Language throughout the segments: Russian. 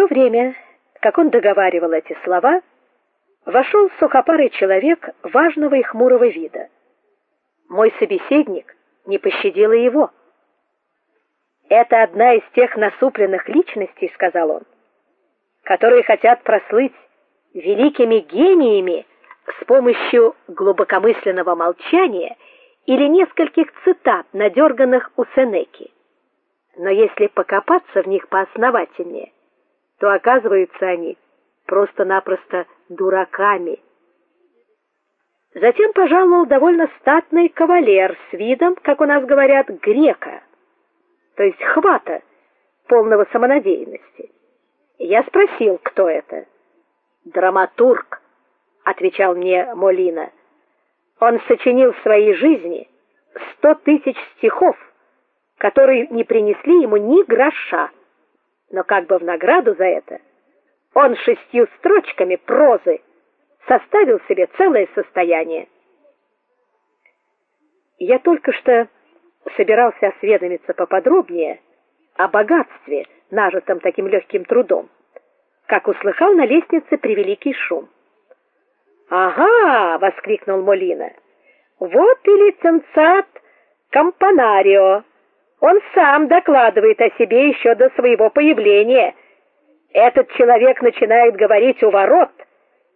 то время, как он договаривал эти слова, вошел сухопарый человек важного и хмурого вида. Мой собеседник не пощадил и его. Это одна из тех насупленных личностей, сказал он, которые хотят прослыть великими гениями с помощью глубокомысленного молчания или нескольких цитат, надерганных у Сенеки. Но если покопаться в них поосновательнее, то оказываются они просто-напросто дураками. Затем пожаловал довольно статный кавалер с видом, как у нас говорят, грека, то есть хвата, полного самонадеянности. Я спросил, кто это. Драматург, отвечал мне Молина. Он сочинил в своей жизни сто тысяч стихов, которые не принесли ему ни гроша. Но как бы в награду за это он шестью строчками прозы составил себе целое состояние. Я только что собирался осведомиться поподробнее о богатстве, нажитом таким легким трудом, как услыхал на лестнице превеликий шум. "Ага!" воскликнул Молина. "Вот и лицензат Кампанарио. Он сам докладывает о себе еще до своего появления. Этот человек начинает говорить у ворот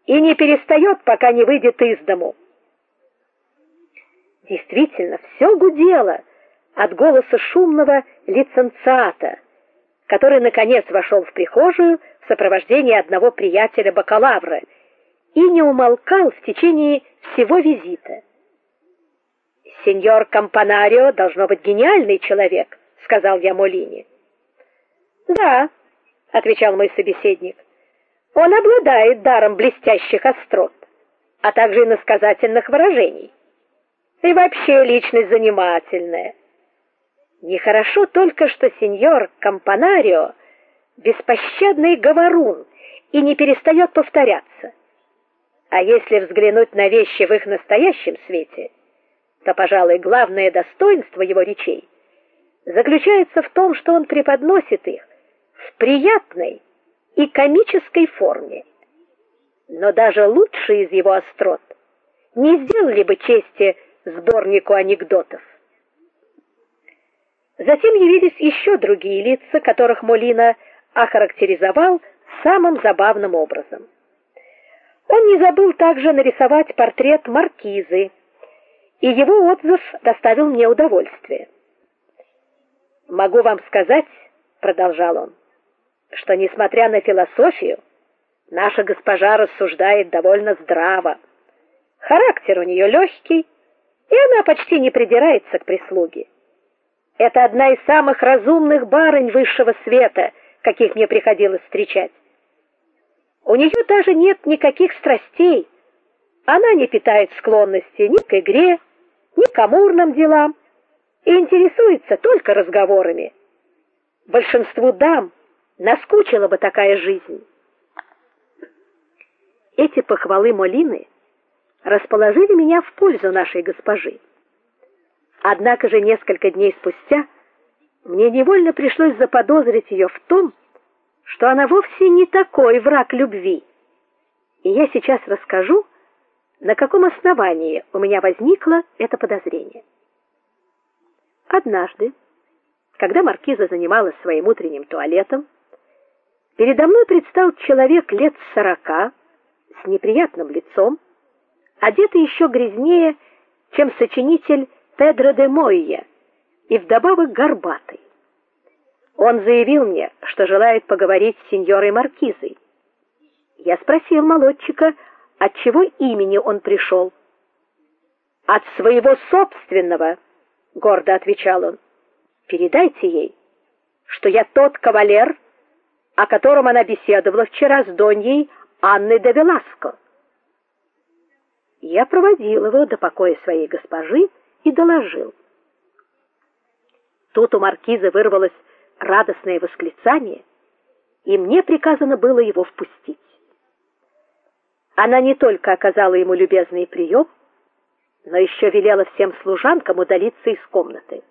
и не перестает, пока не выйдет из дому. Действительно, все гудело от голоса шумного лиценциата, который наконец вошел в прихожую в сопровождении одного приятеля бакалавра и не умолкал в течение всего визита. Сеньор Кампанарио должно быть гениальный человек, сказал я Молине. Да, отвечал мой собеседник. Он обладает даром блестящих острот, а также иносказательных выражений. И вообще личность занимательная. Нехорошо только, что сеньор Кампанарио беспощадный говорун и не перестает повторяться. А если взглянуть на вещи в их настоящем свете, то, пожалуй, главное достоинство его речей заключается в том, что он преподносит их в приятной и комической форме. Но даже лучшие из его острот не сделали бы чести сборнику анекдотов. Затем явились еще другие лица, которых Молина охарактеризовал самым забавным образом. Он не забыл также нарисовать портрет маркизы, и его отзыв доставил мне удовольствие. Могу вам сказать, продолжал он, что несмотря на философию, наша госпожа рассуждает довольно здраво. Характер у нее легкий, и она почти не придирается к прислуге. Это одна из самых разумных барынь высшего света, каких мне приходилось встречать. У нее даже нет никаких страстей. Она не питает склонности ни к игре, ни к амурным делам и интересуется только разговорами. Большинству дам наскучила бы такая жизнь. Эти похвалы Молины расположили меня в пользу нашей госпожи. Однако же несколько дней спустя мне невольно пришлось заподозрить ее в том, что она вовсе не такой враг любви. И я сейчас расскажу, на каком основании у меня возникло это подозрение. Однажды, когда маркиза занималась своим утренним туалетом, передо мной предстал человек лет сорока с неприятным лицом, одетый еще грязнее, чем сочинитель Педро де Мойя, и вдобавок горбатый. Он заявил мне, что желает поговорить с сеньорой маркизой. Я спросил молодчика, от чего имени он пришел. От своего собственного, гордо отвечал он. Передайте ей, что я тот кавалер, о котором она беседовала вчера с доньей Анной де Веласко. Я проводил его до покоя своей госпожи и доложил. Тут у маркизы вырвалось радостное восклицание, и мне приказано было его впустить. Она не только оказала ему любезный прием, но еще велела всем служанкам удалиться из комнаты.